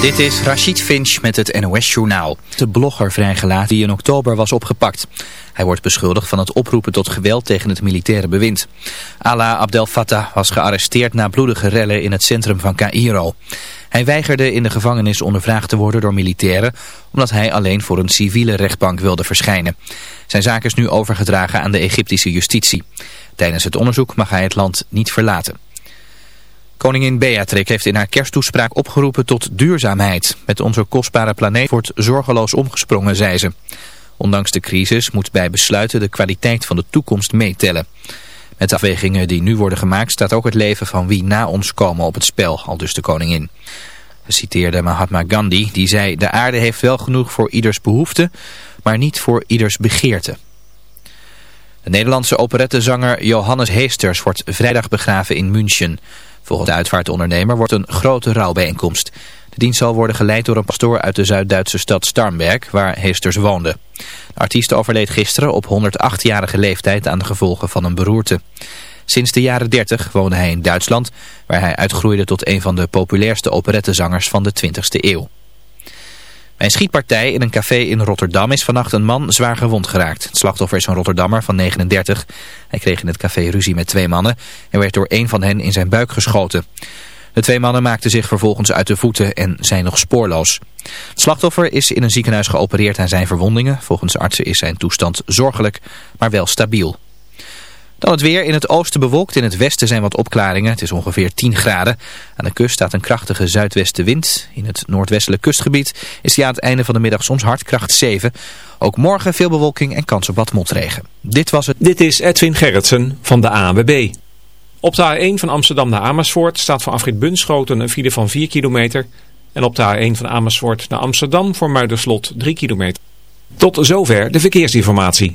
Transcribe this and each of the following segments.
Dit is Rachid Finch met het NOS Journaal. De blogger vrijgelaten die in oktober was opgepakt. Hij wordt beschuldigd van het oproepen tot geweld tegen het militaire bewind. Ala Abdel Fattah was gearresteerd na bloedige rellen in het centrum van Cairo. Hij weigerde in de gevangenis ondervraagd te worden door militairen... omdat hij alleen voor een civiele rechtbank wilde verschijnen. Zijn zaak is nu overgedragen aan de Egyptische justitie. Tijdens het onderzoek mag hij het land niet verlaten. Koningin Beatrix heeft in haar kersttoespraak opgeroepen tot duurzaamheid. Met onze kostbare planeet wordt zorgeloos omgesprongen, zei ze. Ondanks de crisis moet bij besluiten de kwaliteit van de toekomst meetellen. Met de afwegingen die nu worden gemaakt staat ook het leven van wie na ons komen op het spel, al dus de koningin. Ze citeerde Mahatma Gandhi, die zei de aarde heeft wel genoeg voor ieders behoefte, maar niet voor ieders begeerte. De Nederlandse operettezanger Johannes Heesters wordt vrijdag begraven in München. Volgens de uitvaartondernemer wordt een grote rouwbijeenkomst. De dienst zal worden geleid door een pastoor uit de Zuid-Duitse stad Starnberg, waar Heesters woonde. De artiest overleed gisteren op 108-jarige leeftijd aan de gevolgen van een beroerte. Sinds de jaren 30 woonde hij in Duitsland, waar hij uitgroeide tot een van de populairste operettezangers van de 20e eeuw. Bij een schietpartij in een café in Rotterdam is vannacht een man zwaar gewond geraakt. Het slachtoffer is een Rotterdammer van 39. Hij kreeg in het café ruzie met twee mannen en werd door een van hen in zijn buik geschoten. De twee mannen maakten zich vervolgens uit de voeten en zijn nog spoorloos. Het slachtoffer is in een ziekenhuis geopereerd aan zijn verwondingen. Volgens artsen is zijn toestand zorgelijk, maar wel stabiel. Dan het weer. In het oosten bewolkt. In het westen zijn wat opklaringen. Het is ongeveer 10 graden. Aan de kust staat een krachtige zuidwestenwind. In het noordwestelijk kustgebied is die aan het einde van de middag soms hard kracht 7. Ook morgen veel bewolking en kans op wat motregen. Dit was het. Dit is Edwin Gerritsen van de ANWB. Op de A1 van Amsterdam naar Amersfoort staat voor afrit Bunschoten een file van 4 kilometer. En op de A1 van Amersfoort naar Amsterdam voor Muiderslot 3 kilometer. Tot zover de verkeersinformatie.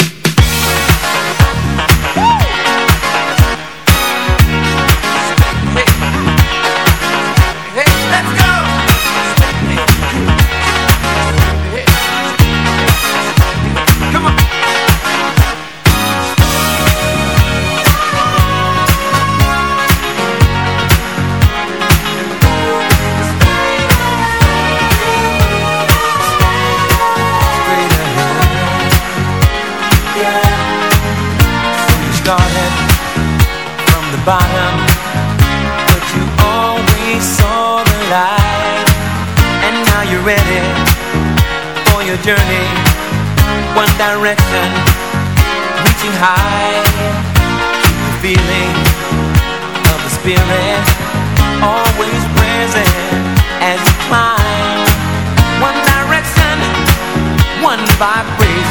Journey One direction, reaching high. Keep the feeling of the spirit Always present as you climb. One direction, one vibration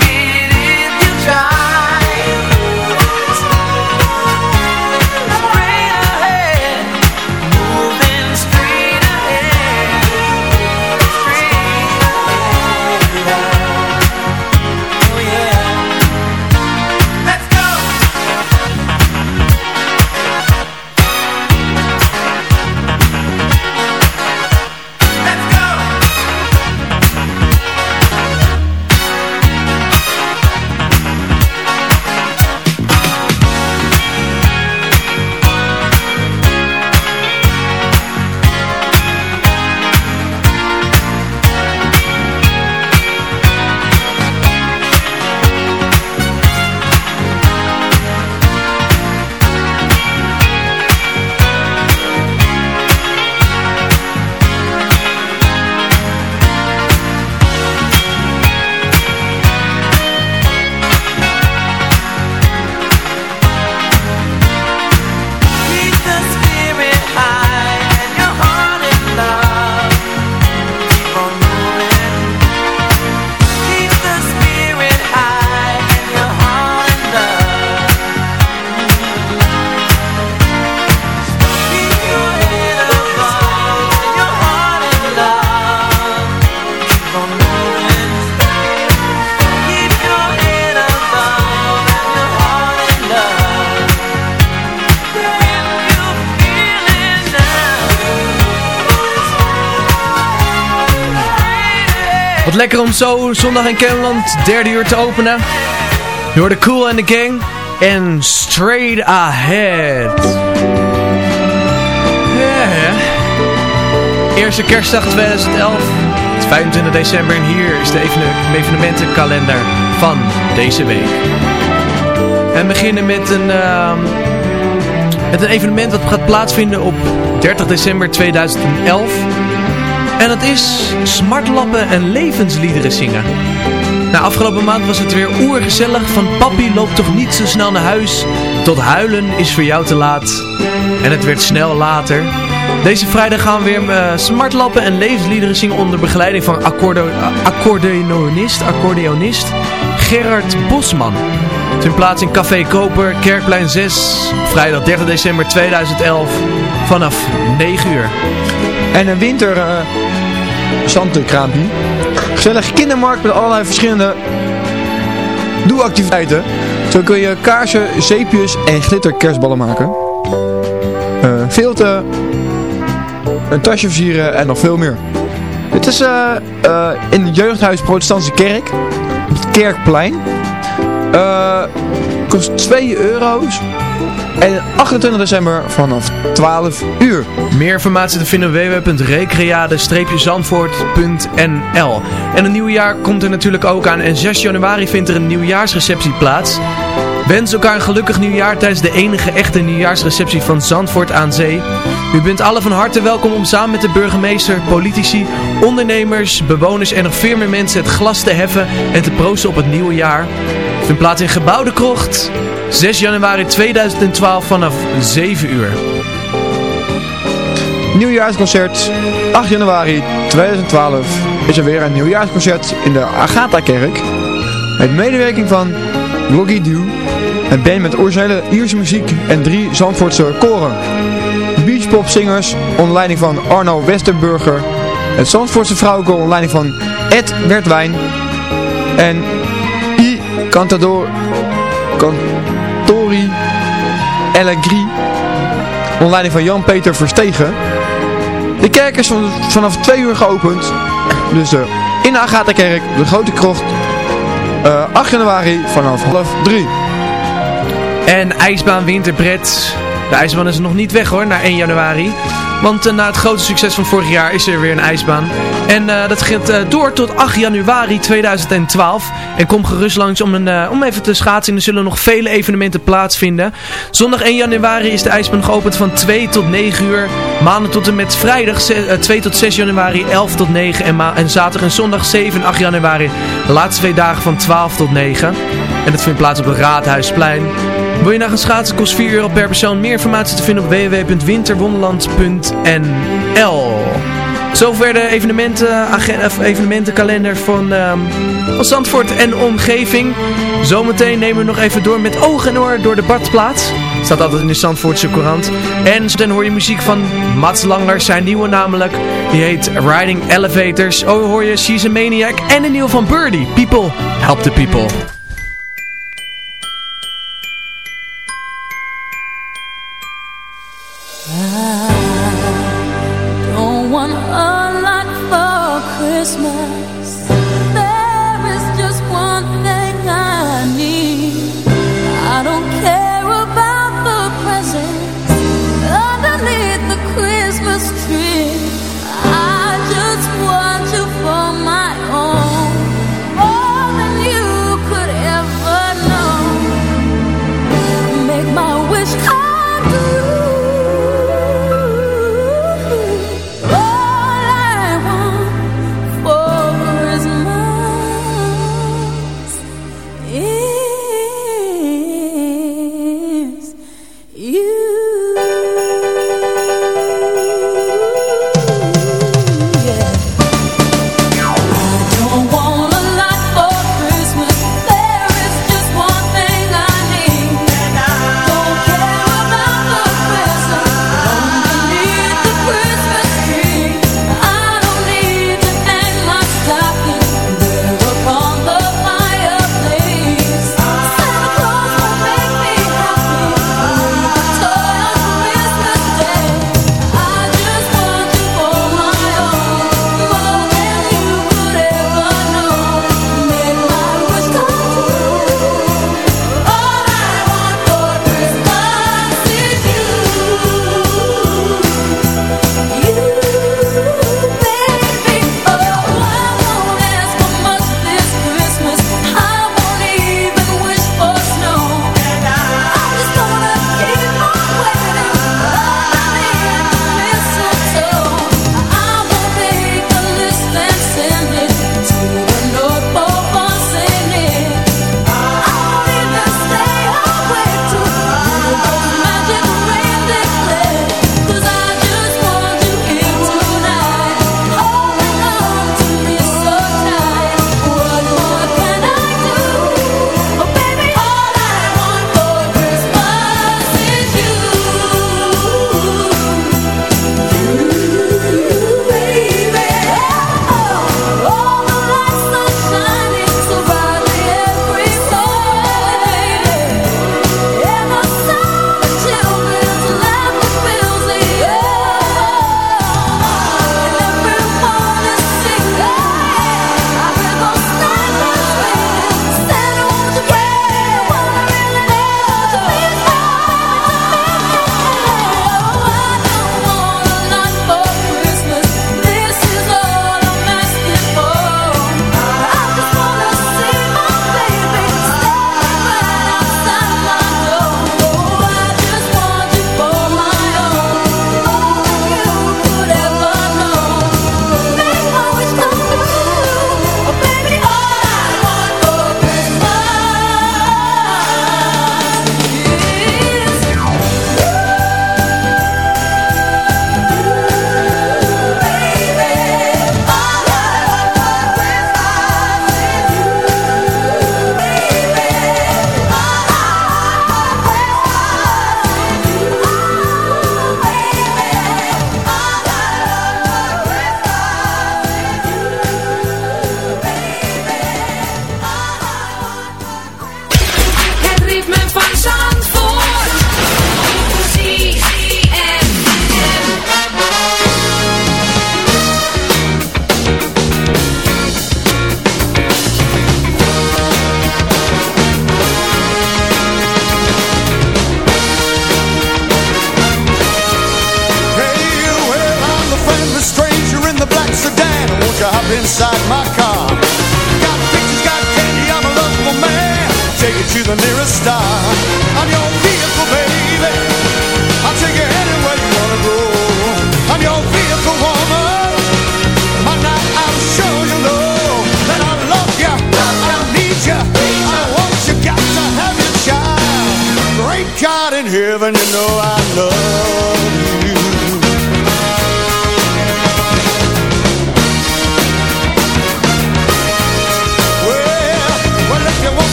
zo zondag in Cameland derde uur te openen. Je hoorde Cool and the Gang en Straight Ahead. Ja. Eerste kerstdag 2011. Het is 25 december en hier is de evenementenkalender van deze week. We beginnen met een, uh, met een evenement dat gaat plaatsvinden op 30 december 2011. En dat is smartlappen en levensliederen zingen. Nou, afgelopen maand was het weer oergezellig. Van papi loopt toch niet zo snel naar huis. Tot huilen is voor jou te laat. En het werd snel later. Deze vrijdag gaan we weer uh, smartlappen en levensliederen zingen onder begeleiding van accordeonist, accordeonist Gerard Bosman. Vindt plaats in Café Koper, Kerkplein 6, vrijdag 30 december 2011 vanaf 9 uur. En een winter uh, zandkraampje. Gezellig kindermarkt met allerlei verschillende doe-activiteiten. Zo kun je kaarsen, zeepjes en glitterkerstballen maken. Uh, filten, een tasje versieren en nog veel meer. Dit is uh, uh, in het jeugdhuis Protestantse Kerk, op het Kerkplein. Kost 2 euro's. En 28 december vanaf 12 uur. Meer informatie te vinden op www.recreade-zandvoort.nl En een nieuw jaar komt er natuurlijk ook aan. En 6 januari vindt er een nieuwjaarsreceptie plaats. Wens elkaar een gelukkig nieuwjaar tijdens de enige echte nieuwjaarsreceptie van Zandvoort aan Zee. U bent alle van harte welkom om samen met de burgemeester, politici, ondernemers, bewoners en nog veel meer mensen het glas te heffen en te proosten op het nieuwe jaar. Het vindt plaats in Gebouw de Krocht, 6 januari 2012 vanaf 7 uur. Nieuwjaarsconcert, 8 januari 2012 is er weer een nieuwjaarsconcert in de Agatha-kerk. Met medewerking van Loggy Dew, een band met originele Ierse muziek en drie Zandvoortse koren. Beachpopzingers onder leiding van Arno Westerburger, het Zandvoortse vrouwenkoor onder leiding van Ed Wertwijn en I Cantador Cantori Allegri onder leiding van Jan-Peter Verstegen. De kerk is vanaf 2 uur geopend, dus uh, in de Agatha-kerk, de Grote Krocht, uh, 8 januari vanaf half 3. En ijsbaan Winterbred. De ijsbaan is nog niet weg hoor, na 1 januari. Want uh, na het grote succes van vorig jaar is er weer een ijsbaan. En uh, dat gaat uh, door tot 8 januari 2012. En kom gerust langs om, een, om even te schaatsen. Er zullen nog vele evenementen plaatsvinden. Zondag 1 januari is de ijsbaan geopend van 2 tot 9 uur. Maandag tot en met vrijdag 2 tot 6 januari 11 tot 9. En, en zaterdag en zondag 7 en 8 januari. De laatste twee dagen van 12 tot 9. En dat vindt plaats op het Raadhuisplein. Wil je naar gaan schaatsen? Kost 4 euro per persoon. Meer informatie te vinden op www.winterwonderland.nl Zover de evenementen, evenementenkalender van, um, Zandvoort en omgeving. Zometeen nemen we nog even door met oog en oor door de badplaats. Staat altijd in de Zandvoortse Courant. En dan hoor je muziek van Mats Langer, zijn nieuwe namelijk. Die heet Riding Elevators. Oh hoor je She's a Maniac en een nieuw van Birdie. People, help the people.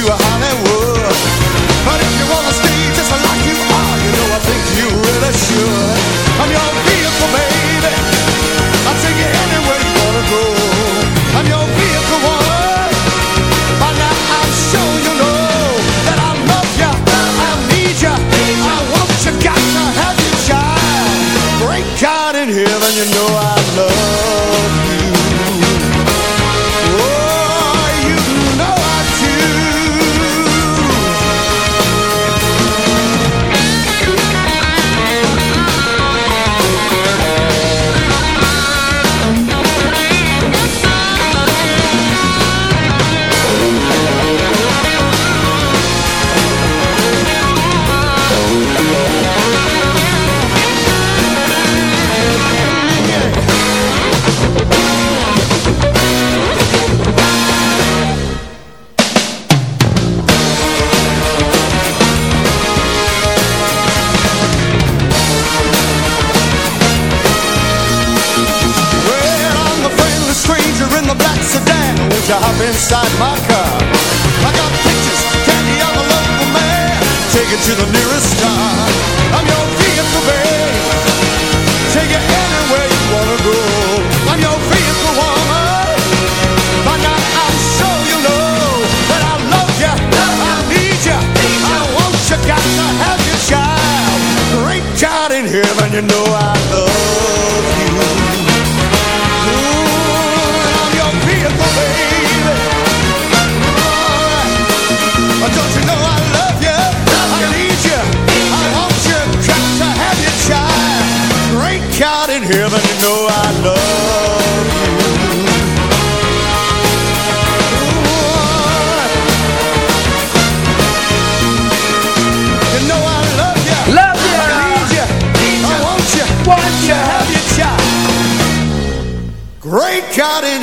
Gonna take you to Hollywood.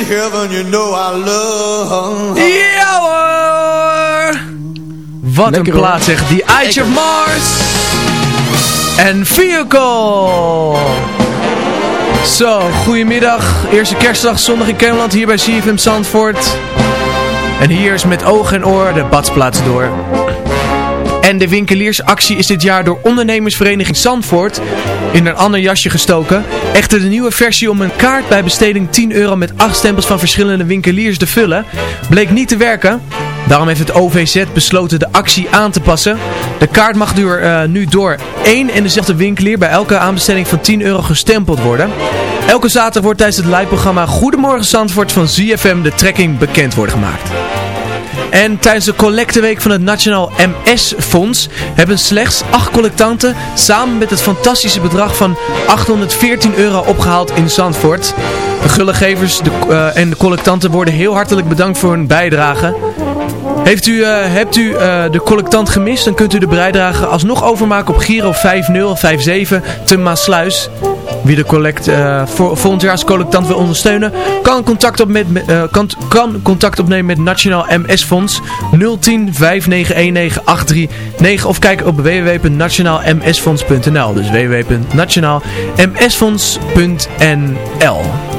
Heaven, you know I love. Ja hoor! Wat Lekker, een hoor. plaat zeg. The Age of Mars. En Vehicle. Zo, goedemiddag. Eerste kerstdag, zondag in Kennemerland, hier bij CFM Zandvoort. En hier is met oog en oor de badsplaats door. En de winkeliersactie is dit jaar door ondernemersvereniging Zandvoort in een ander jasje gestoken. Echter de nieuwe versie om een kaart bij besteding 10 euro met 8 stempels van verschillende winkeliers te vullen bleek niet te werken. Daarom heeft het OVZ besloten de actie aan te passen. De kaart mag door, eh, nu door één en dezelfde winkelier bij elke aanbesteding van 10 euro gestempeld worden. Elke zaterdag wordt tijdens het live-programma Goedemorgen Zandvoort van ZFM de trekking bekend worden gemaakt. En tijdens de collecteweek van het Nationaal MS-fonds hebben slechts acht collectanten samen met het fantastische bedrag van 814 euro opgehaald in Zandvoort. De gullegevers de, eh, en de collectanten worden heel hartelijk bedankt voor hun bijdrage. Heeft u, eh, hebt u eh, de collectant gemist, dan kunt u de bijdrage alsnog overmaken op Giro 5057 te Maasluis. Wie de collect, eh, voor, volgend wil ondersteunen, kan contact, op met, eh, kan, kan contact opnemen met Nationaal MS Fonds 010 5919 839 of kijk op www.nationaalmsfonds.nl. Dus www.nationaalmsfonds.nl.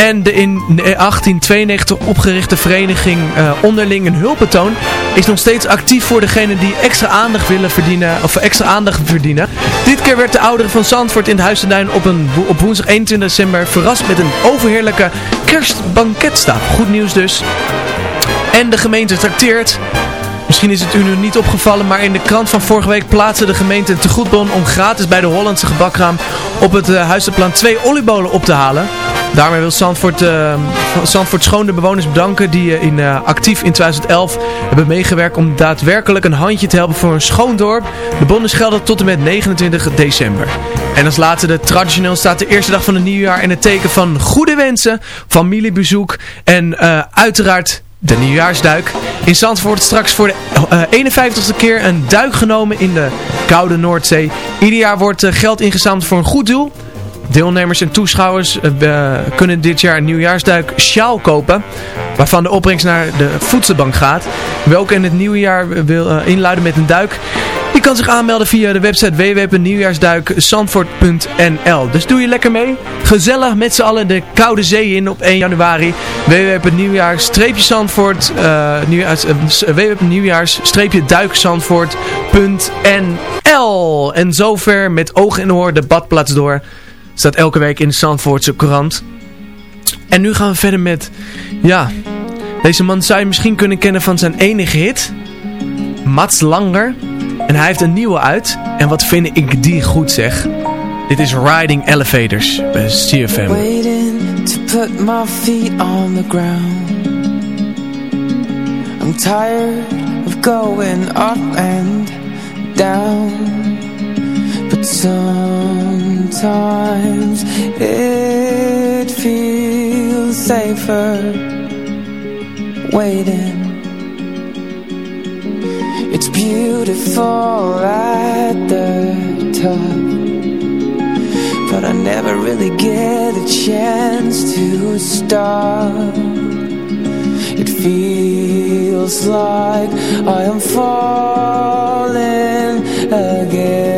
En de in 1892 opgerichte vereniging uh, Onderling een Hulpbetoon is nog steeds actief voor degenen die extra aandacht willen verdienen, of extra aandacht verdienen. Dit keer werd de ouderen van Zandvoort in het Huis Duin op, een, op woensdag 21 december verrast met een overheerlijke kerstbanketstap. Goed nieuws dus. en de gemeente trakteert. Misschien is het u nu niet opgevallen, maar in de krant van vorige week plaatste de gemeente een tegoedbon om gratis bij de Hollandse gebakkraam op het uh, Huizenplan twee oliebollen op te halen. Daarmee wil Zandvoort, uh, Zandvoort Schoon de bewoners bedanken die uh, in, actief in 2011 hebben meegewerkt om daadwerkelijk een handje te helpen voor een schoon dorp. De bonnen gelden tot en met 29 december. En als laatste de traditioneel staat de eerste dag van het nieuwjaar in het teken van goede wensen, familiebezoek en uiteraard de nieuwjaarsduik. In Zandvoort straks voor de uh, 51ste keer een duik genomen in de koude Noordzee. Ieder jaar wordt uh, geld ingezameld voor een goed doel. Deelnemers en toeschouwers uh, kunnen dit jaar een nieuwjaarsduik sjaal kopen. Waarvan de opbrengst naar de voedselbank gaat. Welke in het nieuwe jaar wil inluiden met een duik. Je kan zich aanmelden via de website www.nieuwjaarsduikzandvoort.nl Dus doe je lekker mee. Gezellig met z'n allen de koude zee in op 1 januari. www.nieuwjaars-zandvoort uh, nieuwjaars, uh, En zover met oog en oor de badplaats door. Staat elke week in de Zandvoortse krant. En nu gaan we verder met... Ja, deze man zou je misschien kunnen kennen van zijn enige hit... Mats Langer... En hij heeft een nieuwe uit. En wat vind ik die goed zeg. Dit is Riding Elevators bij CFM. Waiting to put my feet on the ground. I'm tired of going up and down. But sometimes it feels safer waiting. It's beautiful at the top But I never really get a chance to stop It feels like I am falling again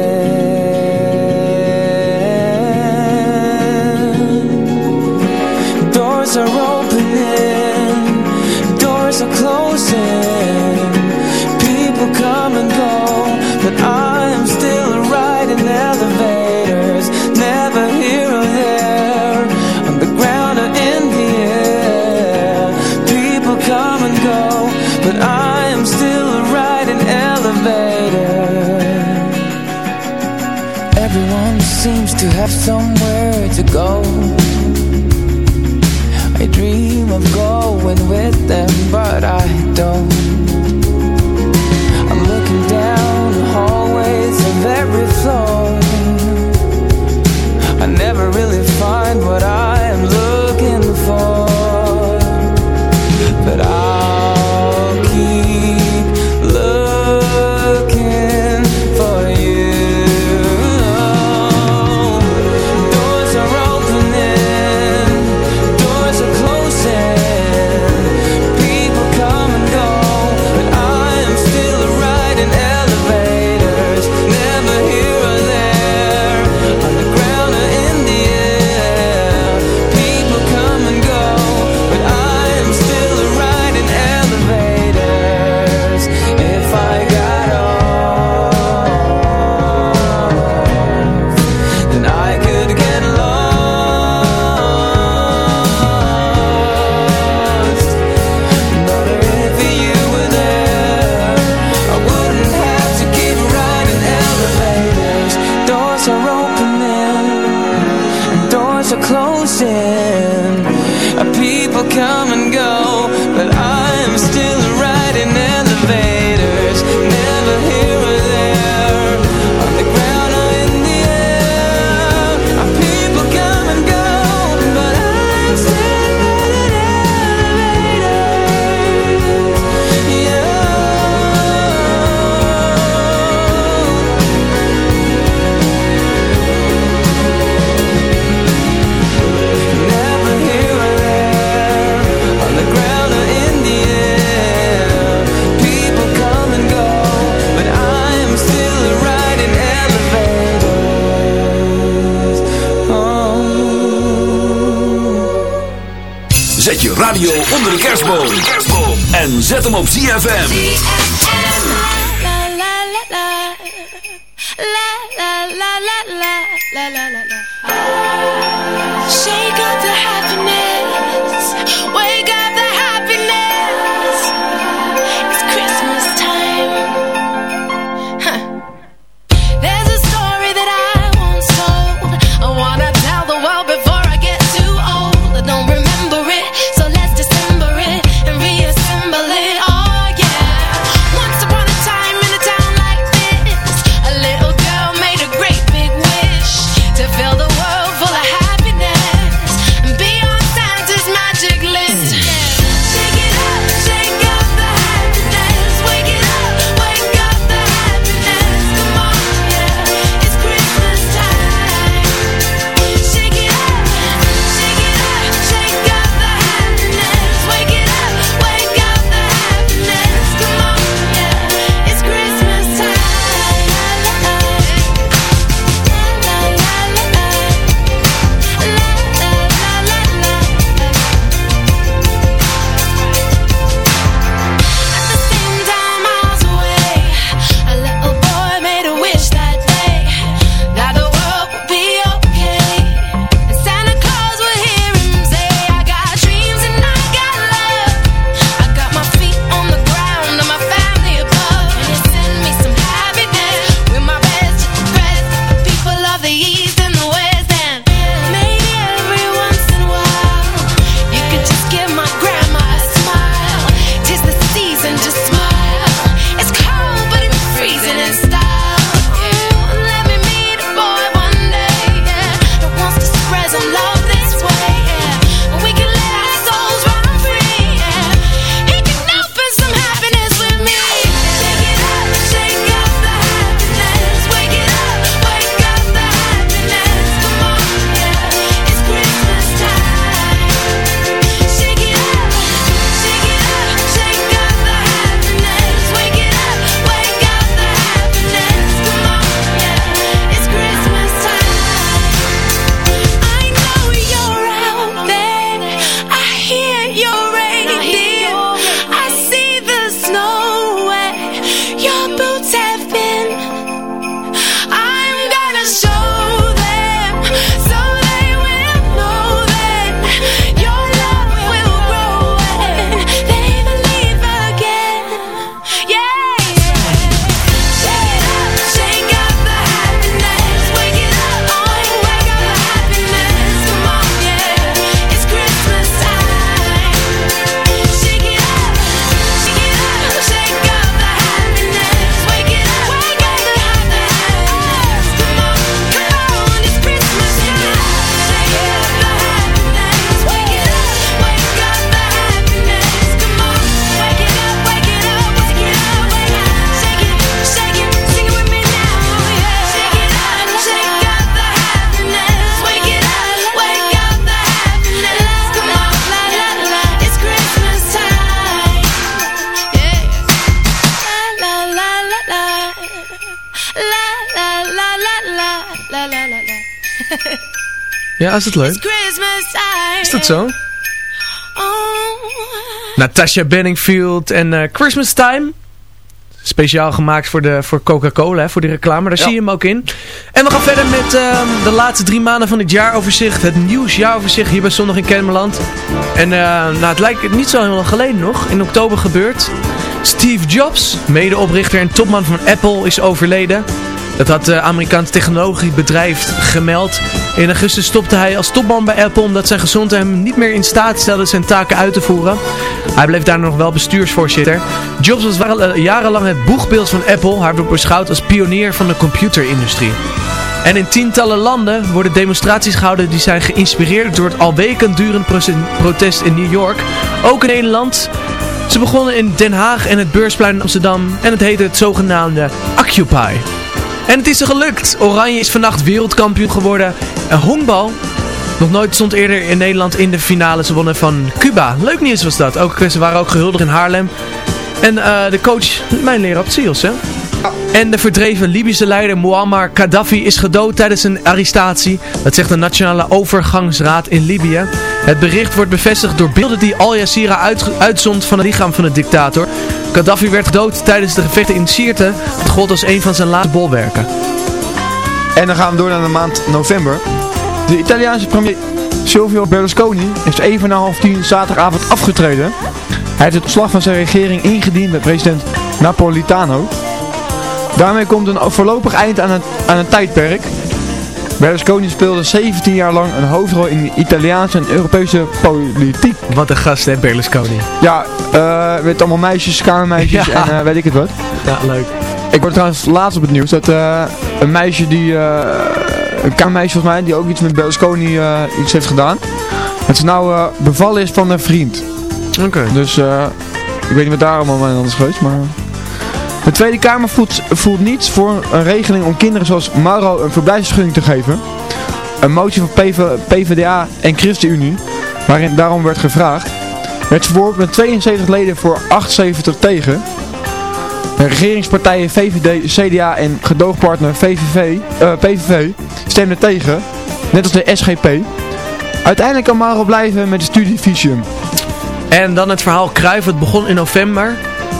to have somewhere to go ZFM. Ja, is het leuk? Christmas time. Is dat zo? Oh. Natasha Benningfield en eh, Christmas Time. Speciaal gemaakt voor, de, voor Coca-Cola, hè, voor die reclame. Daar zie je hem ook in. En we gaan verder met ehm, de laatste drie maanden van dit jaaroverzicht. Het nieuwsjaaroverzicht hier bij Zondag in Kennemerland. En eh, nou, het lijkt niet zo heel lang geleden nog. In oktober gebeurd. Steve Jobs, medeoprichter en topman van Apple, is overleden. Dat had het Amerikaanse technologiebedrijf gemeld. In augustus stopte hij als topman bij Apple omdat zijn gezondheid hem niet meer in staat stelde zijn taken uit te voeren. Hij bleef daarna nog wel bestuursvoorzitter. Jobs was eh, jarenlang het boegbeeld van Apple. Hij werd beschouwd als pionier van de computerindustrie. En in tientallen landen worden demonstraties gehouden die zijn geïnspireerd door het al weken durend protest in New York. Ook in Nederland. Ze begonnen in Den Haag en het Beursplein in Amsterdam en het heette het zogenaamde Occupy. En het is er gelukt. Oranje is vannacht wereldkampioen geworden. En honkbal. Nog nooit stond eerder in Nederland in de finale. Ze wonnen van Cuba. Leuk nieuws was dat. Ook, ze waren ook gehuldigd in Haarlem. En eh, de coach, mijn leraar Sios, hè? En de verdreven Libische leider Muammar Gaddafi is gedood tijdens een arrestatie. Dat zegt de Nationale Overgangsraad in Libië. Het bericht wordt bevestigd door beelden die Al Jazeera uit, uitzond van het lichaam van de dictator. Gaddafi werd gedood tijdens de gevechten in Sirte. Het gold als een van zijn laatste bolwerken. En dan gaan we door naar de maand november. De Italiaanse premier Silvio Berlusconi is even na half tien zaterdagavond afgetreden. Hij heeft het ontslag van zijn regering ingediend bij president Napolitano. Daarmee komt een voorlopig eind aan het, aan een tijdperk. Berlusconi speelde 17 jaar lang een hoofdrol in de Italiaanse en Europese politiek. Wat een gast, hè, Berlusconi. Ja, eh met allemaal meisjes, kamermeisjes Ja. en eh, weet ik het wat. Ja, leuk. Ik word trouwens laatst op het nieuws dat eh, een meisje die, een kamermeisje volgens mij, die ook iets met Berlusconi iets heeft gedaan. Dat ze nou bevallen is van een vriend. Oké. Dus ik weet niet wat daar allemaal aan is geweest, maar... De Tweede Kamer voelt, voelt niets voor een regeling om kinderen zoals Mauro een verblijfsvergunning te geven. Een motie van PV, PvdA en ChristenUnie, waarin daarom werd gevraagd, werd verworpen met 72 leden voor 78 tegen. De regeringspartijen VVD, CDA en gedoogpartner VVV, eh, PVV stemden tegen, net als de SGP. Uiteindelijk kan Mauro blijven met de studie Visium. En dan het verhaal Cruijff. Het begon in november.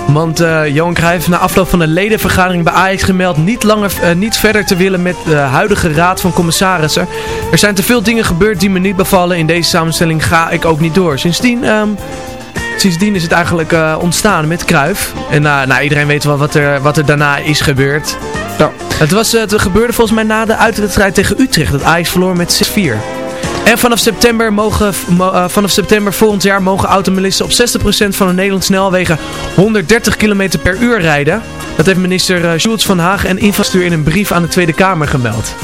Want eh, Johan Cruijff na afloop van de ledenvergadering bij Ajax gemeld niet, langer, eh, niet verder te willen met de huidige raad van commissarissen. Er zijn te veel dingen gebeurd die me niet bevallen. In deze samenstelling ga ik ook niet door. Sindsdien, ehm, sindsdien is het eigenlijk eh, ontstaan met Cruijff. En eh, nou, iedereen weet wel wat er, wat er daarna is gebeurd. Ja. Het, was, eh, het gebeurde volgens mij na de uitwedstrijd tegen Utrecht. Dat Ajax verloor met 6-4. En vanaf september, mogen, mo- eh, vanaf september volgend jaar mogen automobilisten op 60% van de Nederlandse snelwegen 130 km per uur rijden. Dat heeft minister eh, Schultz van Haag en Infrastructuur in een brief aan de Tweede Kamer gemeld.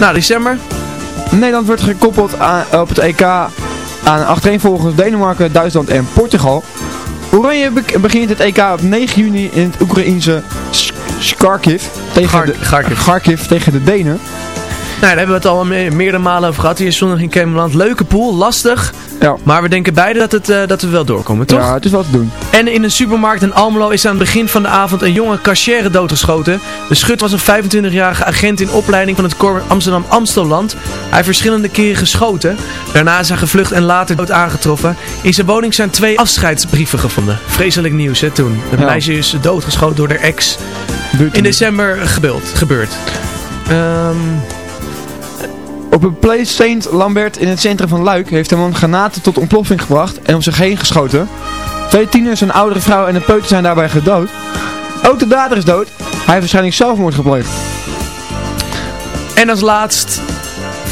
Nou, december. Nederland wordt gekoppeld aan, op het EK aan achtereenvolgens Denemarken, Duitsland en Portugal. Oranje be- begint het EK op 9 juni in het Oekraïense Sk- Kharkiv tegen, de. Kharkiv tegen de Denen. Nou, daar hebben we het al me- meerdere malen over gehad. Hier is zondag in Camerland. Leuke pool, lastig. Ja. Maar we denken beide dat, het, eh, dat we wel doorkomen, toch? Ja, het is wel te doen. En in een supermarkt in Almelo is aan het begin van de avond een jonge cashier doodgeschoten. De schut was een 25-jarige agent in opleiding van het Corps Amsterdam Amstelland. Hij heeft verschillende keren geschoten. Daarna is hij gevlucht en later dood aangetroffen. In zijn woning zijn twee afscheidsbrieven gevonden. Vreselijk nieuws hè toen. Het Ja. meisje is doodgeschoten door haar ex. In december gebeurd. gebeurd. Ehm, Op een Place Saint Lambert in het centrum van Luik heeft een man granaten tot ontploffing gebracht en om zich heen geschoten. Twee tieners, een oudere vrouw en een peuter zijn daarbij gedood. Ook de dader is dood. Hij heeft waarschijnlijk zelfmoord gepleegd. En als laatst,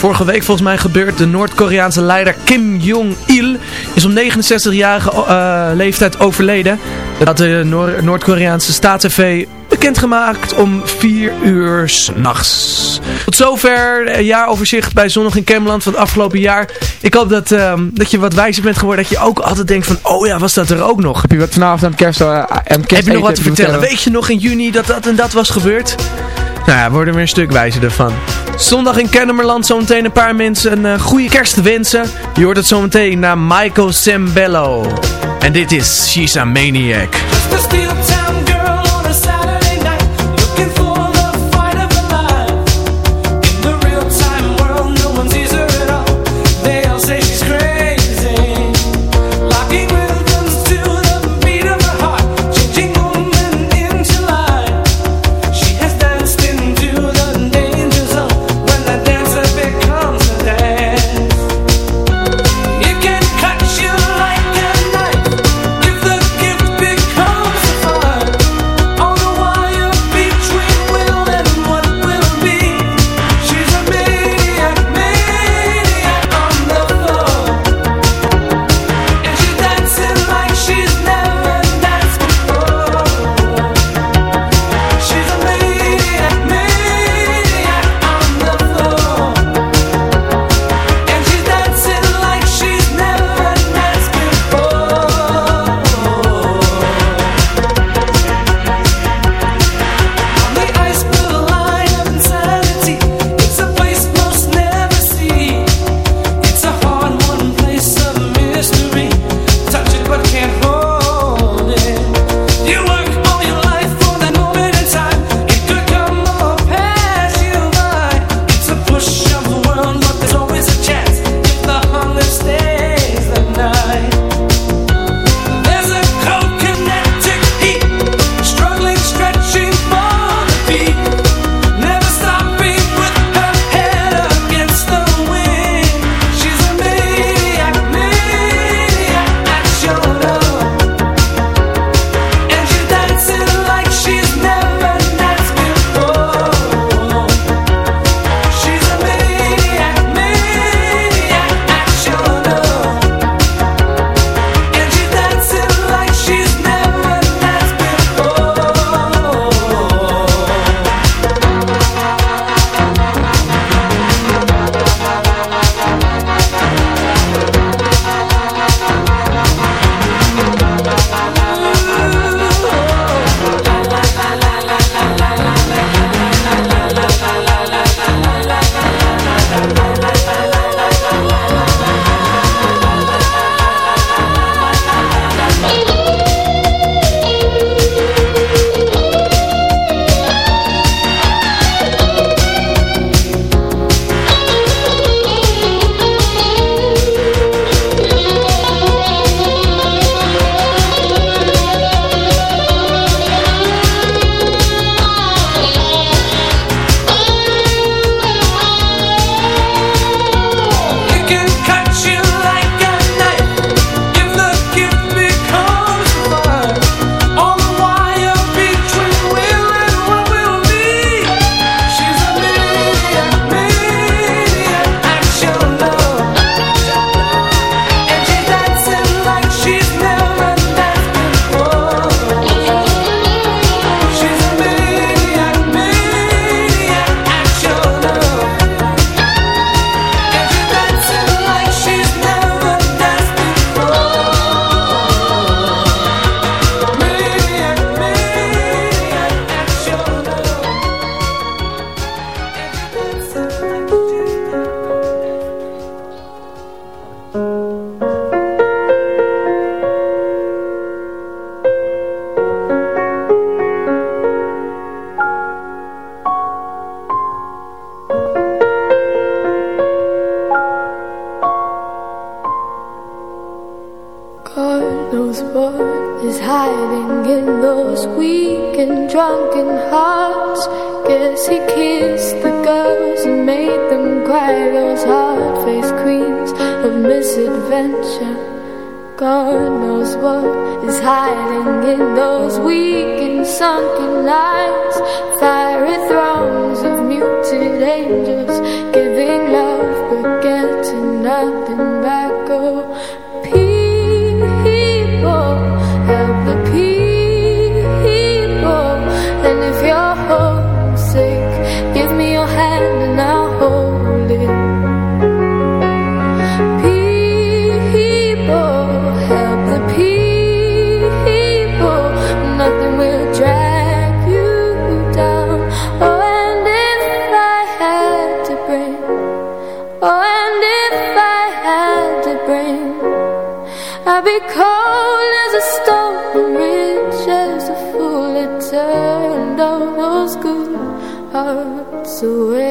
vorige week volgens mij gebeurd, de Noord-Koreaanse leider Kim Jong-il is om 69-jarige eh, leeftijd overleden. Dat had de Noor- Noord-Koreaanse staats-TV bekendgemaakt om 4 uur s'nachts. Tot zover het jaaroverzicht bij Zonnig in Camerland van het afgelopen jaar. Ik hoop dat, ehm, dat je wat wijzer bent geworden, dat je ook altijd denkt van, oh ja, was dat er ook nog? Heb je wat vanavond aan het kerst, eh, aan het Heb je nog wat te vertellen? Weet je nog in juni dat dat en dat was gebeurd? Nou ja, we worden weer een stuk wijzer ervan. Zondag in Kennemerland zometeen een paar mensen een eh, goede kerst wensen. Je hoort het zometeen naar Michael Sembello. En dit is She's a Maniac.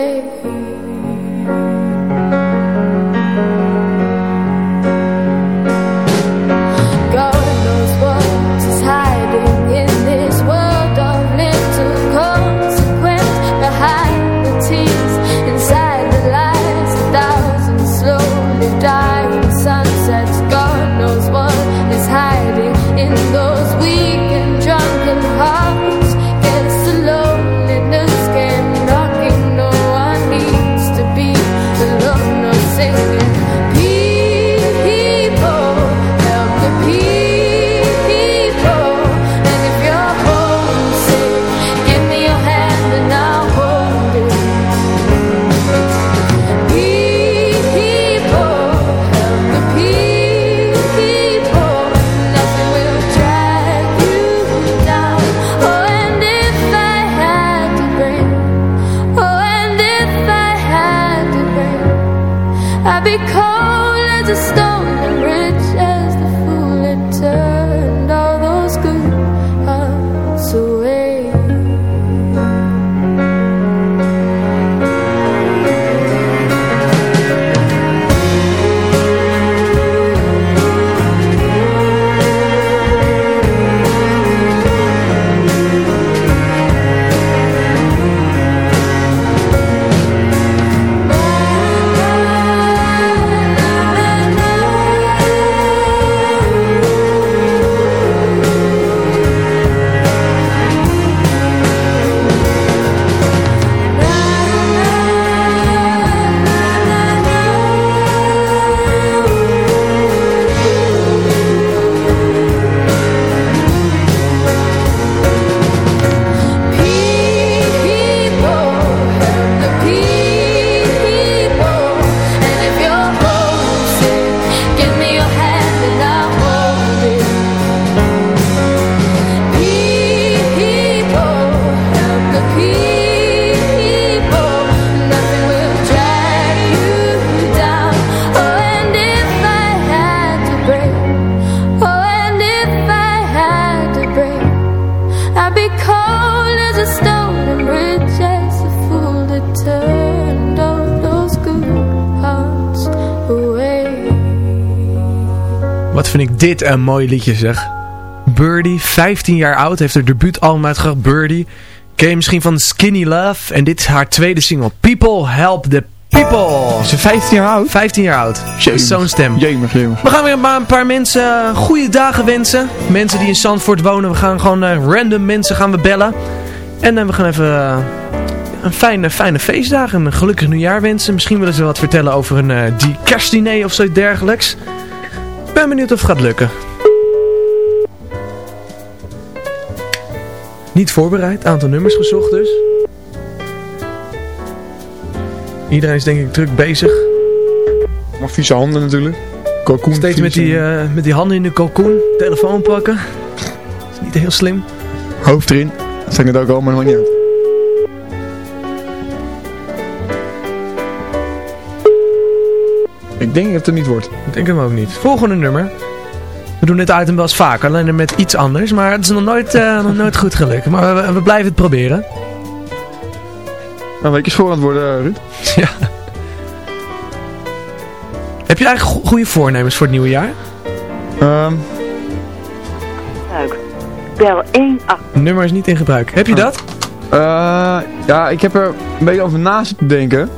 baby. Dit een mooi liedje zeg. Birdie, 15 jaar oud, heeft haar debuutalbum uitgebracht, Birdie. Ken je misschien van Skinny Love? En dit is haar tweede single, People Help the People. Is ze 15 jaar oud? 15 jaar oud. Zo'n stem. Jemig, jemig. We gaan weer maar een paar mensen uh, goede dagen wensen. Mensen die in Zandvoort wonen. We gaan gewoon uh, random mensen gaan we bellen. En uh, we gaan even uh, een fijne, fijne feestdag. Een gelukkig nieuwjaar wensen. Misschien willen ze wat vertellen over een die kerstdiner of zoiets dergelijks. Ik ben benieuwd of het gaat lukken. Niet voorbereid. Aantal nummers gezocht dus. Iedereen is denk ik druk bezig. Maar vieze handen natuurlijk. Cocoon, Steeds met die, uh, met die handen in de cocoon. Telefoon pakken. Is niet heel slim. Hoofd erin. Dat ik het ook al, maar dat maakt niet uit. Ik denk dat het er niet wordt. Ik denk hem ook niet. Volgende nummer. We doen dit item wel eens vaker, alleen met iets anders. Maar het is nog nooit, uh, nog nooit goed gelukt. Maar we, we blijven het proberen. Nou, week is voor aan het worden, Ruud. Ja. Heb je eigenlijk goede voornemens voor het nieuwe jaar? Um, gebruik. Bel 1 Nummer is niet in gebruik. Heb je dat? Eh, ja, ik heb er een beetje over na zitten denken.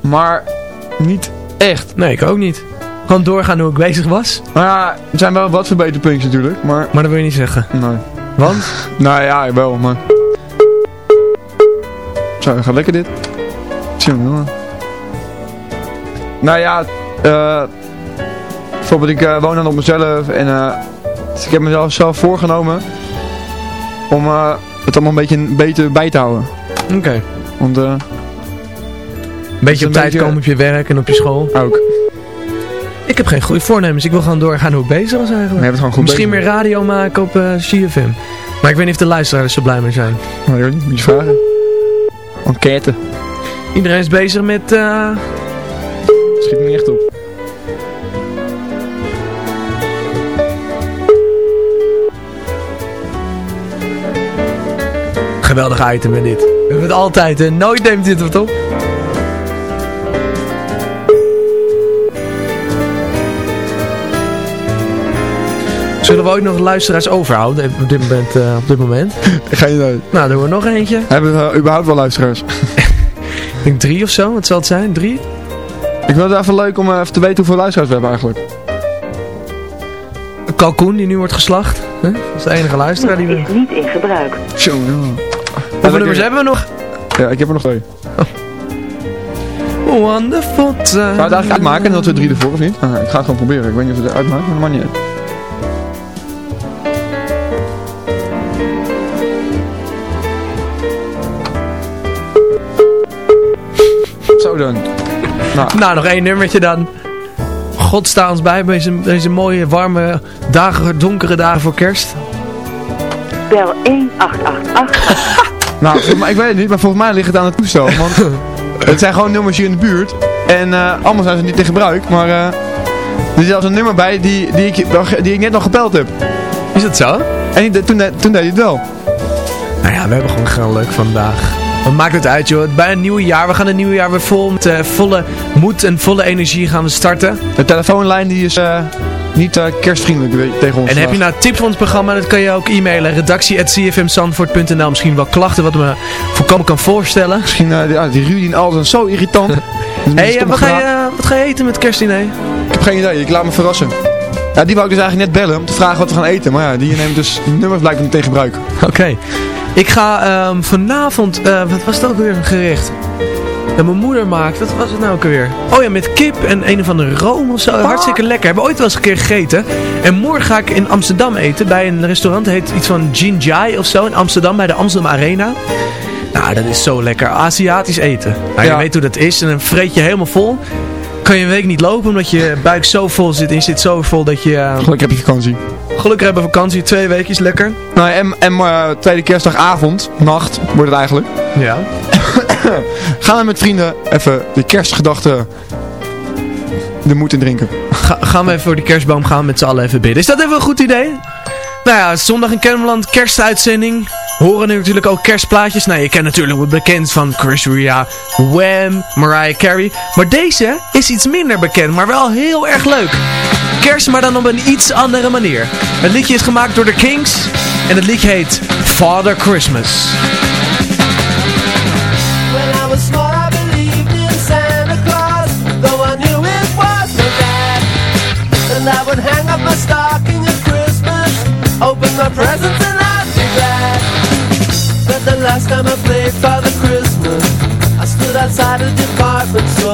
Maar niet echt. Nee, ik ook niet. Gewoon doorgaan hoe ik bezig was. Nou ja, er zijn wel wat verbeterpuntjes natuurlijk, maar... Maar dat wil je niet zeggen. Nee. Want? nou ja, wel, maar... Zo, gaat lekker dit. Tjonge, jongen. Nou ja, eh... bijvoorbeeld ik eh, woon dan op mezelf en eh... dus ik heb mezelf zelf voorgenomen om eh, het allemaal een beetje beter bij te houden. Oké. Want eh... Een beetje op tijd beetje- komen op je werk en op je school. Ook. Ik heb geen goede voornemens. Ik wil gewoon doorgaan hoe ik bezig was eigenlijk. Je bent gewoon goed Misschien bezig. meer radio maken op eh CFM. Maar ik weet niet of de luisteraars er zo blij mee zijn. Nou, joh, moet je vragen. Enquête. Iedereen is bezig met... eh, Schiet me niet echt op. Geweldig item hè, dit. We hebben het altijd, hè. Nooit neemt dit wat op. Zullen we ooit nog luisteraars overhouden op dit moment? eh, op dit moment? Geen idee. Nou, doen we nog eentje. Hebben we eh, überhaupt wel luisteraars? Ik denk drie of zo. Wat zal het zijn? Drie? Ik vind het even leuk om eh, even te weten hoeveel luisteraars we hebben eigenlijk. Een kalkoen die nu wordt geslacht. Hè? Dat is de enige luisteraar die we... is niet in gebruik. Tjonge. Hoeveel nummers hebben we nog? Ja, ik heb er nog twee. Wonderful time. Zou je het eigenlijk uitmaken dat we drie ervoor of niet? Ah, ik ga het gewoon proberen. Ik weet niet of het het uitmaakt, maar dat maakt niet uit. Zo dan. Nou, Nou, nog één nummertje dan. God sta ons bij bij deze, deze mooie, warme dagen, donkere dagen voor kerst. Bel 1888. nou ik weet het niet, maar volgens mij ligt het aan het toestel. Want het zijn gewoon nummers hier in de buurt. En eh, allemaal zijn ze niet in gebruik, maar eh, er zit zelfs een nummer bij die, die, ik, die ik net nog gebeld heb. Is dat zo? En die- toen, toen deed hij het wel. Nou ja, we hebben gewoon gewoon leuk vandaag. Wat maakt het uit joh, bij een nieuw jaar. We gaan een nieuw jaar weer vol met eh, volle moed en volle energie gaan we starten. De telefoonlijn die is eh, niet eh, kerstvriendelijk tegen ons. En heb je nou tips voor ons programma, dat kan je ook e-mailen. redactie.cfmzandvoort.nl Misschien wel klachten wat me voorkomen kan voorstellen. Misschien, die- ja, die Rudy en alles zo irritant. Hé, hey, wat, ga je, wat ga je eten met kerstdiner? Ik heb geen idee, ik laat me verrassen. Ja, die wou ik dus eigenlijk net bellen om te vragen wat we gaan eten. Maar ja, die neemt dus nummers blijkbaar niet in gebruik. Oké. Ik ga ehm, vanavond, eh, wat was dat ook weer een gerecht? Dat mijn moeder maakt, wat was het nou ook alweer? Oh ja, met kip en een of andere room of zo. Hartstikke lekker. Hebben we ooit wel eens een keer gegeten. En morgen ga ik in Amsterdam eten bij een restaurant. Het heet iets van Jinjai of zo in Amsterdam bij de Amsterdam Arena. Nou, dat is zo lekker. Aziatisch eten. Nou, Ja. Je weet hoe dat is en dan vreet je helemaal vol. Kan je een week niet lopen omdat je buik zo vol zit en je zit zo vol dat je... eh, Gelukkig heb je vakantie. Gelukkig hebben we vakantie, twee is lekker. Nou, en, en eh, tweede kerstdagavond, nacht, wordt het eigenlijk. Ja. Gaan we met vrienden even de kerstgedachten de moed in drinken. Ga- gaan we even voor die kerstboom gaan met z'n allen even bidden. Is dat even een goed idee? Nou ja, zondag in Kennemerland, kerstuitzending. Horen nu natuurlijk ook kerstplaatjes. Nou, je kent natuurlijk wat bekend van Chris Ria, Wham, Mariah Carey. Maar deze is iets minder bekend, maar wel heel erg leuk. Kerst, maar dan op een iets andere manier. Het liedje is gemaakt door The Kings. En het liedje heet Father Christmas. Was in Santa Claus, was I would hang up last time I played Father Christmas, I stood outside a department store.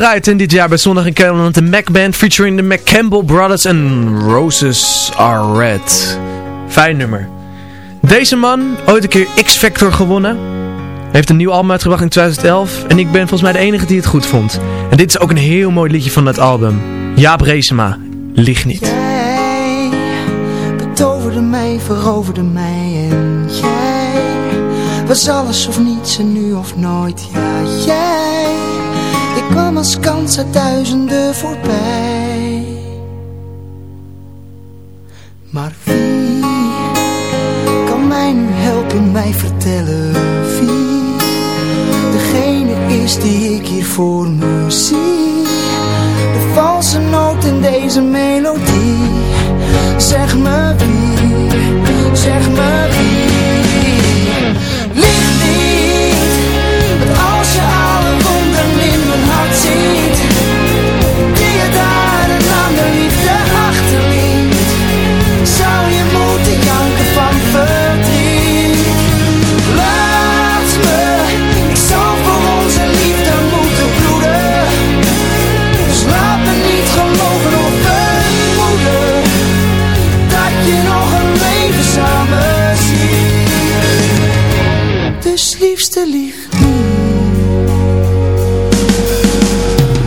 Gedraaid in dit jaar bij Zondag in Cameron. De Mac Band featuring de McCampbell Brothers en Roses Are Red. Fijn nummer. Deze man, ooit een keer X-Factor gewonnen. Heeft een nieuw album uitgebracht in 2011. En ik ben volgens mij de enige die het goed vond. En dit is ook een heel mooi liedje van het album. Jaap Reesema, Ligt niet. Jij en jij alles of niets en nu of nooit. Ja, jij, kwam als kans uit duizenden voorbij. Maar wie kan mij nu helpen, mij vertellen wie degene is die ik hier voor me zie? De valse noot in deze melodie. Zeg me wie, zeg me wie.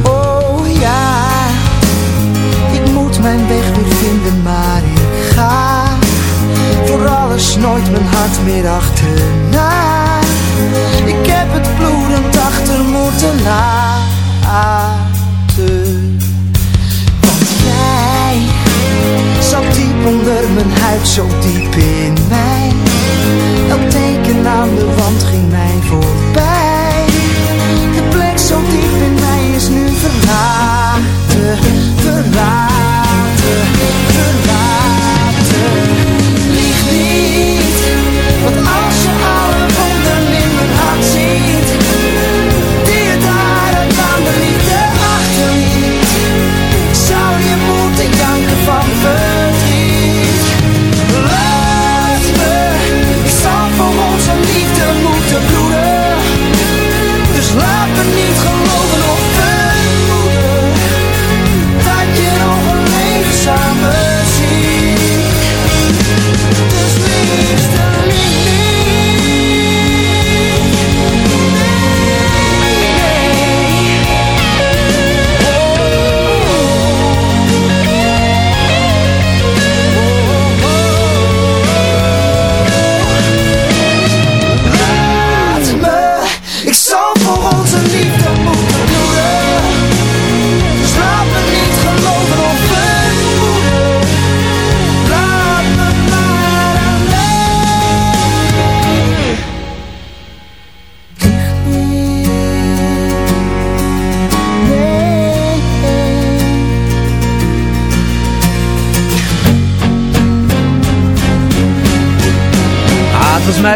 Oh ja Ik moet mijn weg weer vinden maar ik ga Voor alles nooit mijn hart meer achterna. Ik heb het bloedend achter moeten laten. Want jij zat diep onder mijn huid, zo diep in mij aan de wand ging mij voorbij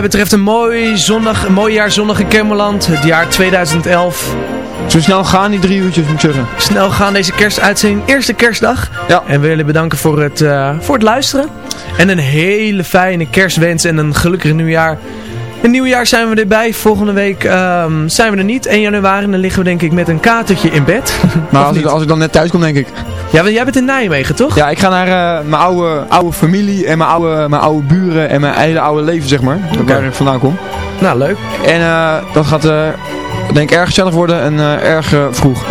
mij betreft een mooi, zondag, een mooi jaar zondag in Kermeland. Het jaar 2011. Zo snel gaan die drie uurtjes, moet ik zeggen. Snel gaan deze kerstuitzending. Eerste kerstdag. Ja. En we willen bedanken voor het, eh, voor het luisteren. En een hele fijne kerstwens en een gelukkig nieuwjaar. In nieuwjaar zijn we erbij. Volgende week ehm, zijn we er niet. 1 januari dan liggen we denk ik met een katertje in bed. Maar als ik, als ik dan net thuis kom, denk ik. Ja, want jij bent in Nijmegen, toch? Ja, ik ga naar eh, mijn oude, oude familie en mijn oude, mijn oude buren en mijn hele oude leven, zeg maar. Waar ik vandaan kom. Nou, leuk. En eh, dat gaat, eh, denk ik, erg gezellig worden en erg vroeg.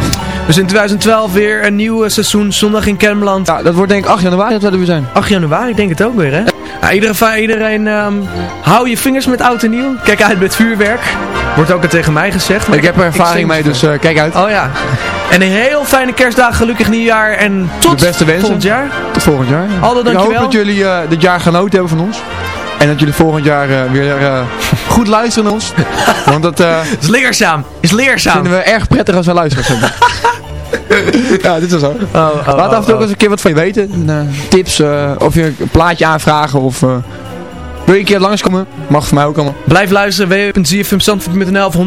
Dus in 2012 weer een nieuw eh, seizoen Zondag in Kermeland. Ja, dat wordt denk ik 8 januari dat we er weer zijn. 8 januari, ik denk het ook weer hè. Ja, iedereen, iedereen ehm, hou je vingers met oud en nieuw. Kijk uit met vuurwerk. Wordt ook al tegen mij gezegd. maar Ik heb er ervaring mee, dus eh, kijk uit. Oh ja. En een heel fijne kerstdag, gelukkig nieuwjaar en tot De beste wensen. volgend jaar. Tot volgend jaar. Aldo, Ik dankjewel. hoop dat jullie eh, dit jaar genoten hebben van ons. En dat jullie volgend jaar eh, weer eh, goed luisteren naar ons. Want dat eh, Is leerzaam. Is leerzaam. vinden we erg prettig als we luisteraars hebben. ja, dit is zo. Oh, oh, Laat af en toe oh, ook eens een keer wat van je weten. Tips, of je een plaatje aanvragen of... wil je een keer langskomen? Mag voor mij ook allemaal. Blijf luisteren, www.zfmzandvoort.nl of 106.9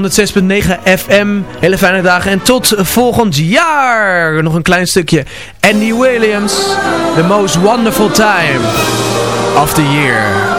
FM. Hele fijne dagen en tot volgend jaar. Nog een klein stukje. Andy Williams, The Most Wonderful Time of the Year.